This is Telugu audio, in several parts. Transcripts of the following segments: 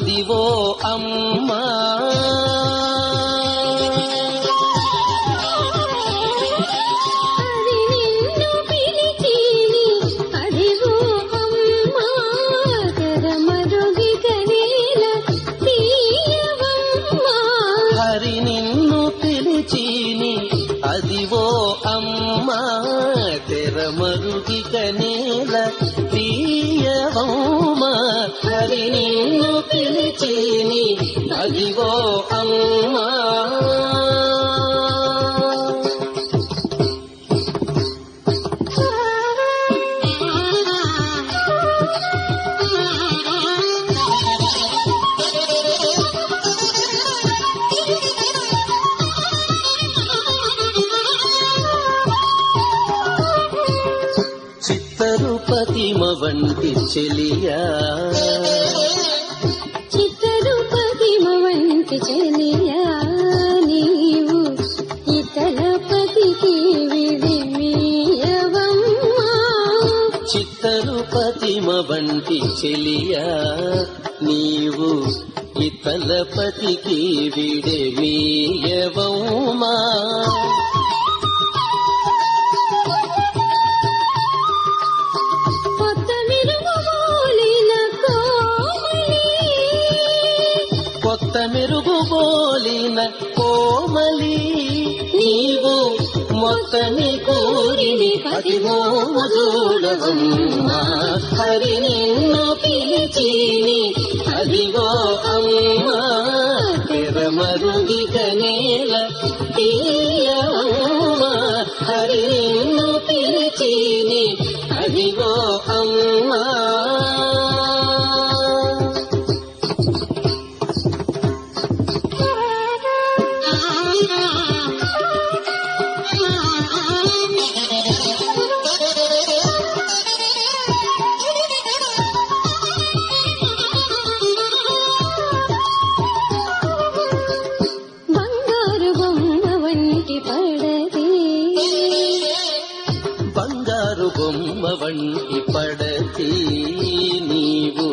ఉన్నదివో అమ్మా. తెరమరుగి కనేల తీయవమ్మా హరి నిన్ను పిలిచేని అదిగో అమ్మా. చిత్తరుపతిమ వంటి చెలియా. చిత్తరూపతిమ వంటి చెలియా. నీవు ఇతలపతికి విడిమీయవమ్మా. చిత్తరుపతిమ వంటి చెలియా. నీవు విడమీయవౌమా కొత్త కావాలి. నీవు మొత్తమి కోరిని పతిమోము చూడవమ్మా హరి నిన్ను పిలిచిని అదిగో అమ్మ. తెరమరుగి కనేల తీయమ్మ. హరి నిన్ను పిలిచిని అదిగో అమ్మ. ಸುಂದರ బంగారు బొమ్మ వంటి పడతి నీవు.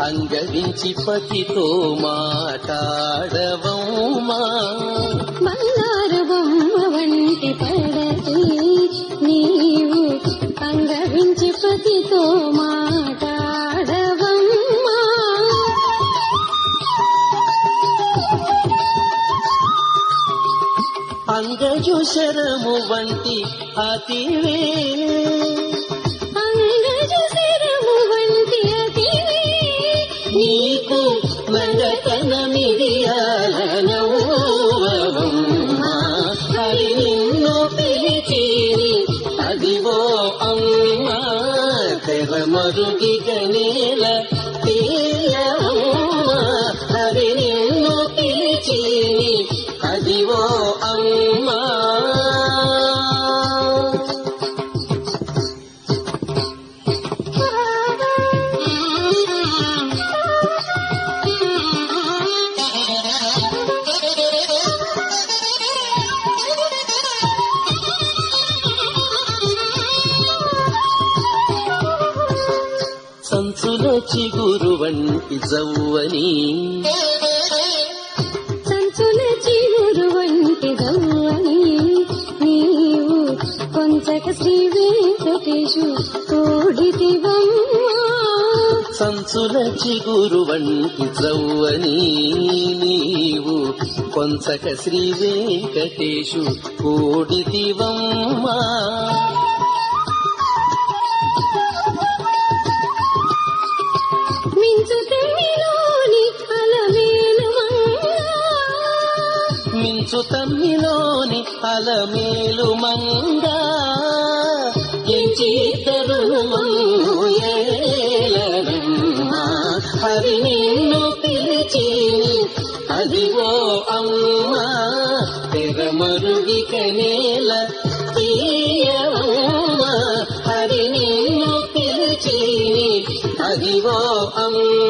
అంగరించి పతితో మాటాడవమ్మా బంగారు బొమ్మ వంటి పడదే నీవు. అంగవించి పతితో మాటాడవమ్మా అంగజు శరము వంటి అతివే मारुति के नीला చిగురు వంటి జవ్వని. సంచుల చిగురు వంటి దవ్వని నీవు కొంచక శ్రీ వెంకటేశు కోడితివమ్మా. సంచుల చిగురు వంటి జవ్వని. నీవు కొంచక శ్రీ వెంకటేశు కోడిదివమ్మా మించు తెమ్మిలోని అలమేలు మంగా. తమ్మిలోని అలమేలు మంగా. ఎంచిద్దరు హరి నిన్ను పిలిచిని అదిగో అమ్మా. తెర మరుగి కనేల తీయవమ్మా. హరి నిన్ను పిలిచిని అదిగో అమ్మా.